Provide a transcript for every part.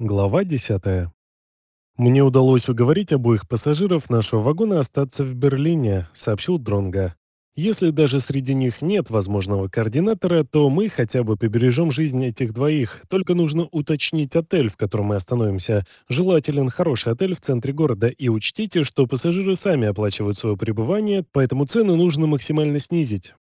Глава 10. «Мне удалось уговорить обоих пассажиров нашего вагона остаться в Берлине», — сообщил Дронга. «Если даже среди них нет возможного координатора, то мы хотя бы побережем жизнь этих двоих. Только нужно уточнить отель, в котором мы остановимся. Желателен хороший отель в центре города. И учтите, что пассажиры сами оплачивают свое пребывание, поэтому цены нужно максимально снизить.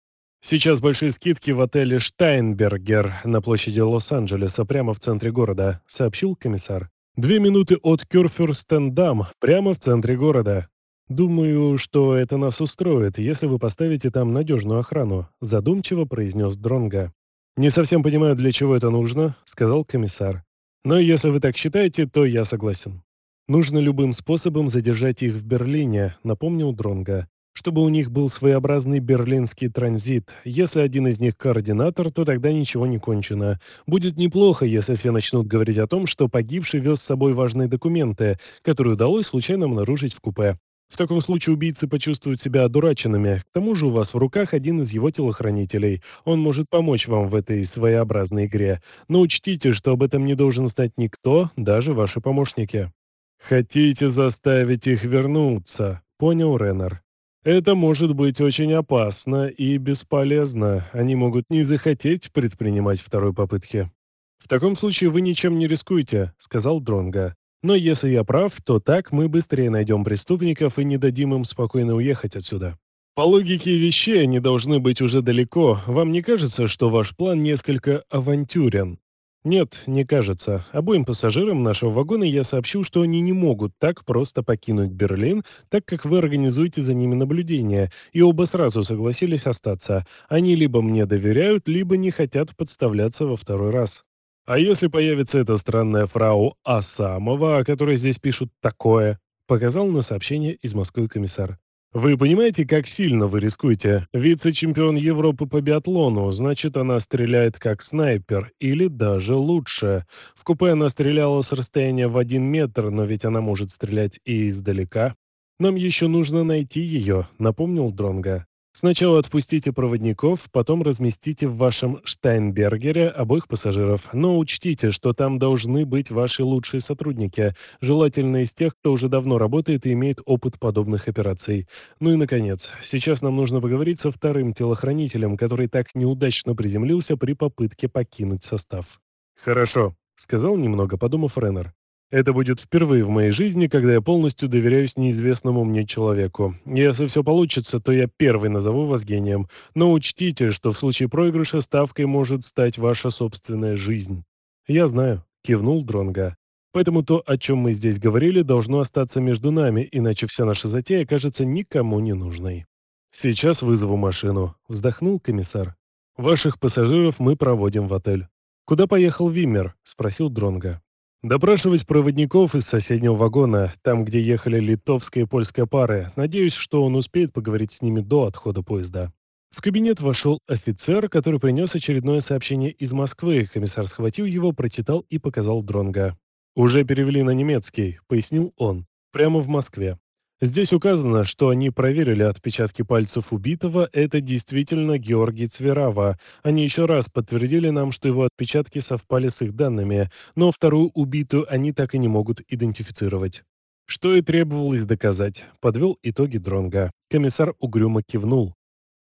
Сейчас большие скидки в отеле «Штайнбергер» на площади Лос-Анджелеса, прямо в центре города», — сообщил комиссар. «Две минуты от Кюрфюрстендам, прямо в центре города. Думаю, что это нас устроит, если вы поставите там надежную охрану», — задумчиво произнес Дронга. «Не совсем понимаю, для чего это нужно», — сказал комиссар. «Но если вы так считаете, то я согласен». «Нужно любым способом задержать их в Берлине», — напомнил Дронга чтобы у них был своеобразный берлинский транзит. Если один из них координатор, то тогда ничего не кончено. Будет неплохо, если все начнут говорить о том, что погибший вез с собой важные документы, которые удалось случайно обнаружить в купе. В таком случае убийцы почувствуют себя одураченными. К тому же у вас в руках один из его телохранителей. Он может помочь вам в этой своеобразной игре. Но учтите, что об этом не должен знать никто, даже ваши помощники. «Хотите заставить их вернуться?» — понял Реннер. Это может быть очень опасно и бесполезно. Они могут не захотеть предпринимать второй попытки. В таком случае вы ничем не рискуете, сказал Дронга. Но если я прав, то так мы быстрее найдем преступников и не дадим им спокойно уехать отсюда. По логике вещей они должны быть уже далеко. Вам не кажется, что ваш план несколько авантюрен? «Нет, не кажется. Обоим пассажирам нашего вагона я сообщил, что они не могут так просто покинуть Берлин, так как вы организуете за ними наблюдение, и оба сразу согласились остаться. Они либо мне доверяют, либо не хотят подставляться во второй раз». «А если появится эта странная фрау Асамова, о которой здесь пишут такое?» показал на сообщение из Москвы комиссар. Вы понимаете, как сильно вы рискуете? Вице-чемпион Европы по биатлону, значит, она стреляет как снайпер, или даже лучше. В купе она стреляла с расстояния в один метр, но ведь она может стрелять и издалека. Нам еще нужно найти ее, напомнил Дронга. Сначала отпустите проводников, потом разместите в вашем Штайнбергере обоих пассажиров. Но учтите, что там должны быть ваши лучшие сотрудники, желательно из тех, кто уже давно работает и имеет опыт подобных операций. Ну и, наконец, сейчас нам нужно поговорить со вторым телохранителем, который так неудачно приземлился при попытке покинуть состав. «Хорошо», — сказал немного, подумав Реннер. Это будет впервые в моей жизни, когда я полностью доверяюсь неизвестному мне человеку. Если все получится, то я первый назову вас гением. Но учтите, что в случае проигрыша ставкой может стать ваша собственная жизнь. Я знаю, кивнул Дронга. Поэтому то, о чем мы здесь говорили, должно остаться между нами, иначе вся наша затея кажется никому не нужной. Сейчас вызову машину, вздохнул комиссар. Ваших пассажиров мы проводим в отель. Куда поехал Виммер? спросил Дронга. Допрашивать проводников из соседнего вагона, там, где ехали литовская и польская пары. Надеюсь, что он успеет поговорить с ними до отхода поезда. В кабинет вошел офицер, который принес очередное сообщение из Москвы. Комиссар схватил его, прочитал и показал Дронга. «Уже перевели на немецкий», — пояснил он. «Прямо в Москве. Здесь указано, что они проверили отпечатки пальцев убитого, это действительно Георгий Цверава. Они еще раз подтвердили нам, что его отпечатки совпали с их данными, но вторую убитую они так и не могут идентифицировать. Что и требовалось доказать, подвел итоги Дронга. Комиссар угрюмо кивнул.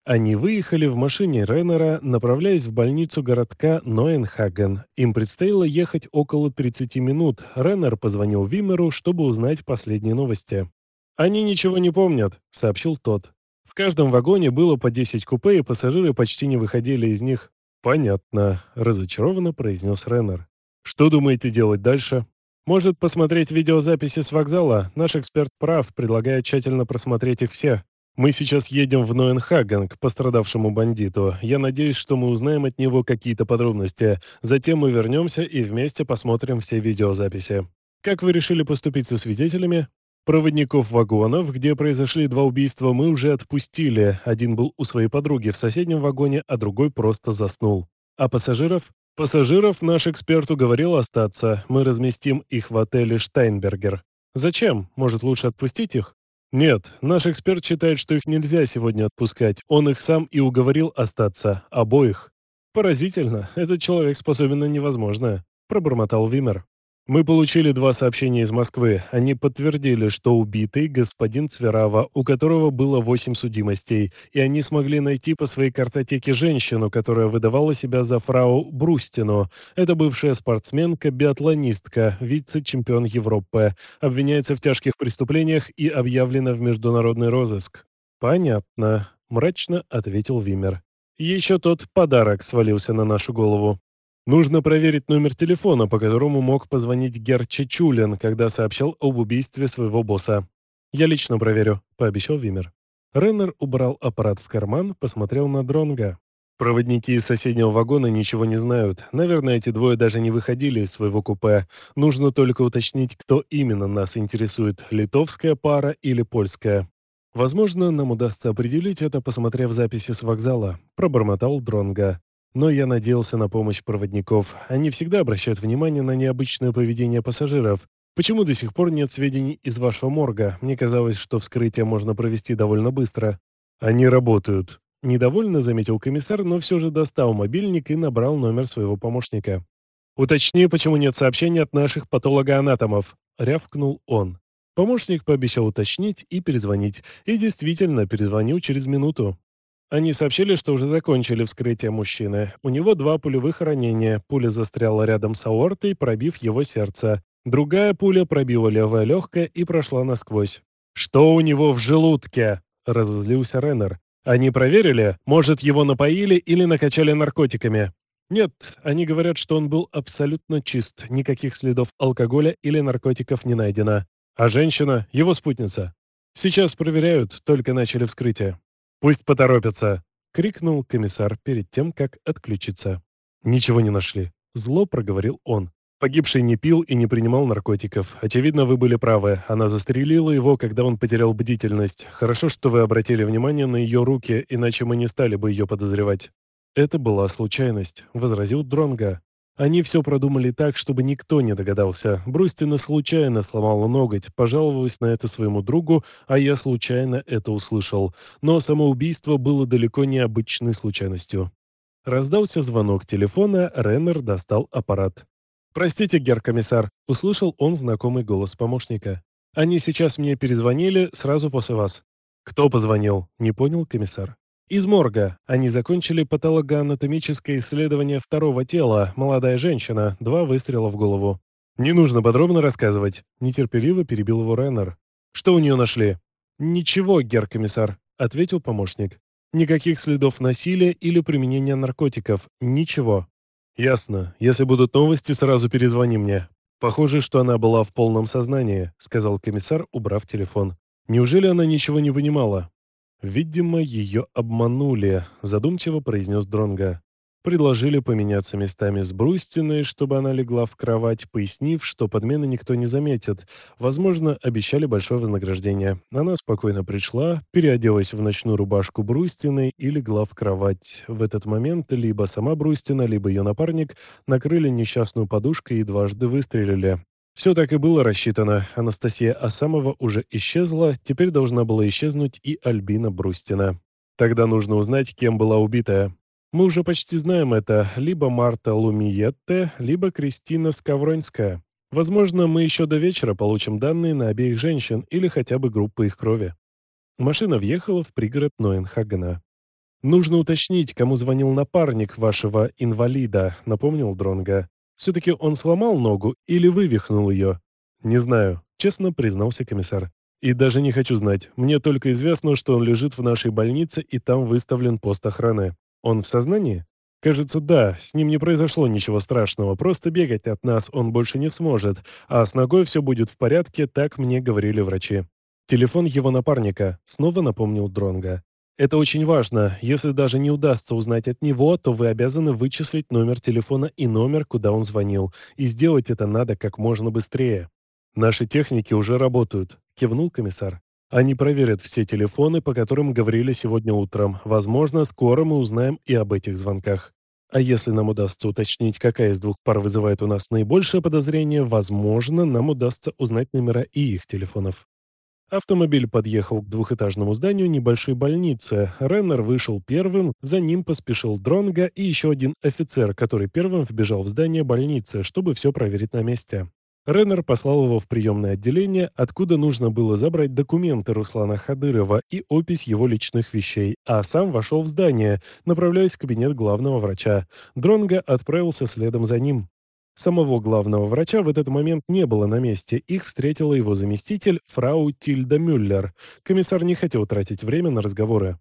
Они выехали в машине Реннера, направляясь в больницу городка Ноенхаген. Им предстояло ехать около 30 минут. Реннер позвонил Вимеру, чтобы узнать последние новости. «Они ничего не помнят», — сообщил тот. В каждом вагоне было по 10 купе, и пассажиры почти не выходили из них. «Понятно», — разочарованно произнес Реннер. «Что думаете делать дальше?» «Может, посмотреть видеозаписи с вокзала? Наш эксперт прав, предлагая тщательно просмотреть их все. Мы сейчас едем в Ноенхаген к пострадавшему бандиту. Я надеюсь, что мы узнаем от него какие-то подробности. Затем мы вернемся и вместе посмотрим все видеозаписи. Как вы решили поступить со свидетелями?» Проводников вагонов, где произошли два убийства, мы уже отпустили. Один был у своей подруги в соседнем вагоне, а другой просто заснул. А пассажиров? Пассажиров наш эксперт уговорил остаться. Мы разместим их в отеле «Штайнбергер». Зачем? Может, лучше отпустить их? Нет, наш эксперт считает, что их нельзя сегодня отпускать. Он их сам и уговорил остаться. Обоих. Поразительно. Этот человек способен на невозможное. Пробормотал Вимер. Мы получили два сообщения из Москвы. Они подтвердили, что убитый господин Цверава, у которого было восемь судимостей, и они смогли найти по своей картотеке женщину, которая выдавала себя за фрау Брустину. Это бывшая спортсменка-биатлонистка, вице-чемпион Европы, обвиняется в тяжких преступлениях и объявлена в международный розыск. «Понятно», — мрачно ответил Вимер. «Еще тот подарок свалился на нашу голову. Нужно проверить номер телефона, по которому мог позвонить Гер Чечулин, когда сообщал об убийстве своего босса. «Я лично проверю», — пообещал Вимер. Реннер убрал аппарат в карман, посмотрел на Дронга. Проводники из соседнего вагона ничего не знают. Наверное, эти двое даже не выходили из своего купе. Нужно только уточнить, кто именно нас интересует, литовская пара или польская. Возможно, нам удастся определить это, посмотрев записи с вокзала, пробормотал Дронга. Но я надеялся на помощь проводников. Они всегда обращают внимание на необычное поведение пассажиров. Почему до сих пор нет сведений из вашего морга? Мне казалось, что вскрытие можно провести довольно быстро. Они работают. Недовольно заметил комиссар, но все же достал мобильник и набрал номер своего помощника. «Уточни, почему нет сообщений от наших патологоанатомов», — рявкнул он. Помощник пообещал уточнить и перезвонить. И действительно, перезвонил через минуту. Они сообщили, что уже закончили вскрытие мужчины. У него два пулевых ранения. Пуля застряла рядом с аортой, пробив его сердце. Другая пуля пробила левое легкое и прошла насквозь. «Что у него в желудке?» – разозлился Реннер. «Они проверили? Может, его напоили или накачали наркотиками?» «Нет, они говорят, что он был абсолютно чист. Никаких следов алкоголя или наркотиков не найдено. А женщина – его спутница. Сейчас проверяют, только начали вскрытие». «Пусть поторопятся!» — крикнул комиссар перед тем, как отключиться. «Ничего не нашли», — зло проговорил он. «Погибший не пил и не принимал наркотиков. Очевидно, вы были правы. Она застрелила его, когда он потерял бдительность. Хорошо, что вы обратили внимание на ее руки, иначе мы не стали бы ее подозревать». «Это была случайность», — возразил Дронга. Они все продумали так, чтобы никто не догадался. Брустина случайно сломала ноготь, пожаловалась на это своему другу, а я случайно это услышал. Но самоубийство было далеко не обычной случайностью. Раздался звонок телефона, Реннер достал аппарат. «Простите, гер-комиссар», — услышал он знакомый голос помощника. «Они сейчас мне перезвонили сразу после вас». «Кто позвонил?» — не понял комиссар. Из морга. Они закончили патологоанатомическое исследование второго тела. Молодая женщина. Два выстрела в голову. «Не нужно подробно рассказывать», — нетерпеливо перебил его Реннер. «Что у нее нашли?» «Ничего, гер-комиссар», — ответил помощник. «Никаких следов насилия или применения наркотиков. Ничего». «Ясно. Если будут новости, сразу перезвони мне». «Похоже, что она была в полном сознании», — сказал комиссар, убрав телефон. «Неужели она ничего не понимала?» «Видимо, ее обманули», — задумчиво произнес Дронга. Предложили поменяться местами с Брустиной, чтобы она легла в кровать, пояснив, что подмены никто не заметит. Возможно, обещали большое вознаграждение. Она спокойно пришла, переоделась в ночную рубашку Брустиной и легла в кровать. В этот момент либо сама Брустина, либо ее напарник накрыли несчастную подушкой и дважды выстрелили. Все так и было рассчитано. Анастасия Асамова уже исчезла, теперь должна была исчезнуть и Альбина Брустина. Тогда нужно узнать, кем была убитая. Мы уже почти знаем это. Либо Марта Лумиетте, либо Кристина Скавронская. Возможно, мы еще до вечера получим данные на обеих женщин или хотя бы группы их крови. Машина въехала в пригород Ноенхагена. «Нужно уточнить, кому звонил напарник вашего инвалида», — напомнил Дронга. Все-таки он сломал ногу или вывихнул ее? Не знаю, честно признался комиссар. И даже не хочу знать. Мне только известно, что он лежит в нашей больнице и там выставлен пост охраны. Он в сознании? Кажется, да, с ним не произошло ничего страшного, просто бегать от нас он больше не сможет, а с ногой все будет в порядке, так мне говорили врачи. Телефон его напарника, снова напомнил Дронга. Это очень важно. Если даже не удастся узнать от него, то вы обязаны вычислить номер телефона и номер, куда он звонил. И сделать это надо как можно быстрее. Наши техники уже работают, кивнул комиссар. Они проверят все телефоны, по которым говорили сегодня утром. Возможно, скоро мы узнаем и об этих звонках. А если нам удастся уточнить, какая из двух пар вызывает у нас наибольшее подозрение, возможно, нам удастся узнать номера и их телефонов. Автомобиль подъехал к двухэтажному зданию небольшой больницы. Реннер вышел первым, за ним поспешил Дронга и еще один офицер, который первым вбежал в здание больницы, чтобы все проверить на месте. Реннер послал его в приемное отделение, откуда нужно было забрать документы Руслана Хадырова и опись его личных вещей, а сам вошел в здание, направляясь в кабинет главного врача. Дронго отправился следом за ним. Самого главного врача в этот момент не было на месте, их встретила его заместитель, фрау Тильда Мюллер. Комиссар не хотел тратить время на разговоры.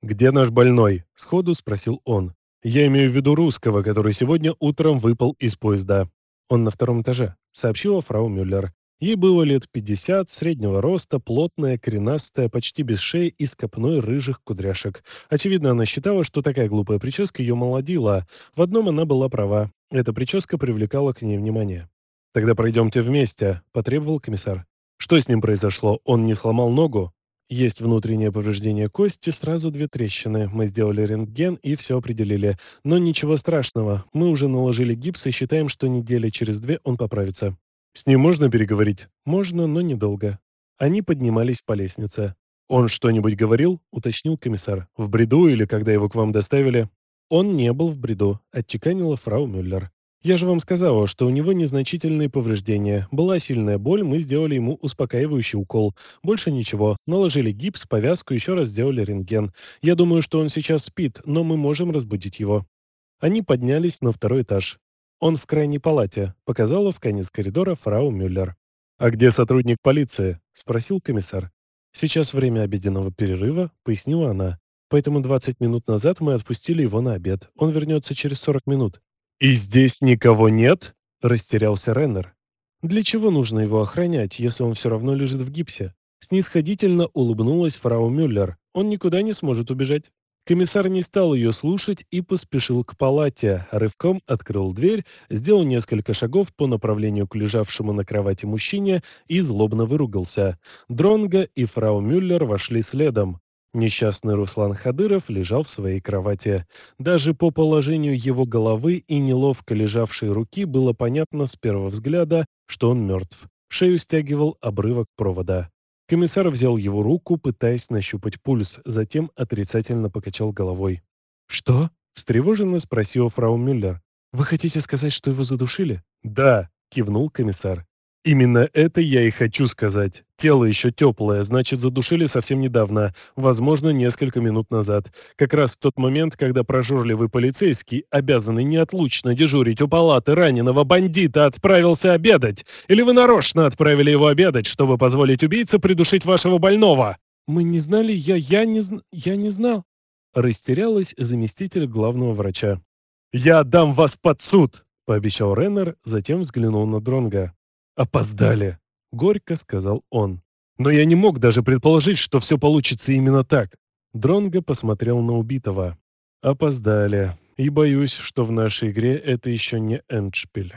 «Где наш больной?» – сходу спросил он. «Я имею в виду русского, который сегодня утром выпал из поезда». «Он на втором этаже», — сообщила фрау Мюллер. Ей было лет 50, среднего роста, плотная, коренастая, почти без шеи и с копной рыжих кудряшек. Очевидно, она считала, что такая глупая прическа ее молодила. В одном она была права. Эта прическа привлекала к ней внимание. «Тогда пройдемте вместе», — потребовал комиссар. «Что с ним произошло? Он не сломал ногу?» Есть внутреннее повреждение кости, сразу две трещины. Мы сделали рентген и все определили. Но ничего страшного. Мы уже наложили гипс и считаем, что недели через две он поправится. С ним можно переговорить? Можно, но недолго. Они поднимались по лестнице. «Он что-нибудь говорил?» — уточнил комиссар. «В бреду или когда его к вам доставили?» «Он не был в бреду», — отчеканила фрау Мюллер. «Я же вам сказала, что у него незначительные повреждения. Была сильная боль, мы сделали ему успокаивающий укол. Больше ничего. Наложили гипс, повязку, еще раз сделали рентген. Я думаю, что он сейчас спит, но мы можем разбудить его». Они поднялись на второй этаж. «Он в крайней палате», — показала в конец коридора фрау Мюллер. «А где сотрудник полиции?» — спросил комиссар. «Сейчас время обеденного перерыва», — пояснила она. «Поэтому 20 минут назад мы отпустили его на обед. Он вернется через 40 минут». «И здесь никого нет?» – растерялся Реннер. «Для чего нужно его охранять, если он все равно лежит в гипсе?» Снисходительно улыбнулась фрау Мюллер. «Он никуда не сможет убежать». Комиссар не стал ее слушать и поспешил к палате, рывком открыл дверь, сделал несколько шагов по направлению к лежавшему на кровати мужчине и злобно выругался. Дронго и фрау Мюллер вошли следом. Несчастный Руслан Хадыров лежал в своей кровати. Даже по положению его головы и неловко лежавшей руки было понятно с первого взгляда, что он мертв. Шею стягивал обрывок провода. Комиссар взял его руку, пытаясь нащупать пульс, затем отрицательно покачал головой. «Что?» – встревоженно спросил фрау Мюллер. «Вы хотите сказать, что его задушили?» «Да», – кивнул комиссар. Именно это я и хочу сказать. Тело еще теплое, значит, задушили совсем недавно, возможно, несколько минут назад. Как раз в тот момент, когда прожорливый полицейский, обязанный неотлучно дежурить у палаты раненого бандита, отправился обедать. Или вы нарочно отправили его обедать, чтобы позволить убийце придушить вашего больного? Мы не знали, я, я не, я не знал. Растерялась заместитель главного врача. «Я отдам вас под суд!» — пообещал Реннер, затем взглянул на Дронга. «Опоздали», — горько сказал он. «Но я не мог даже предположить, что все получится именно так». Дронго посмотрел на убитого. «Опоздали. И боюсь, что в нашей игре это еще не эндшпиль».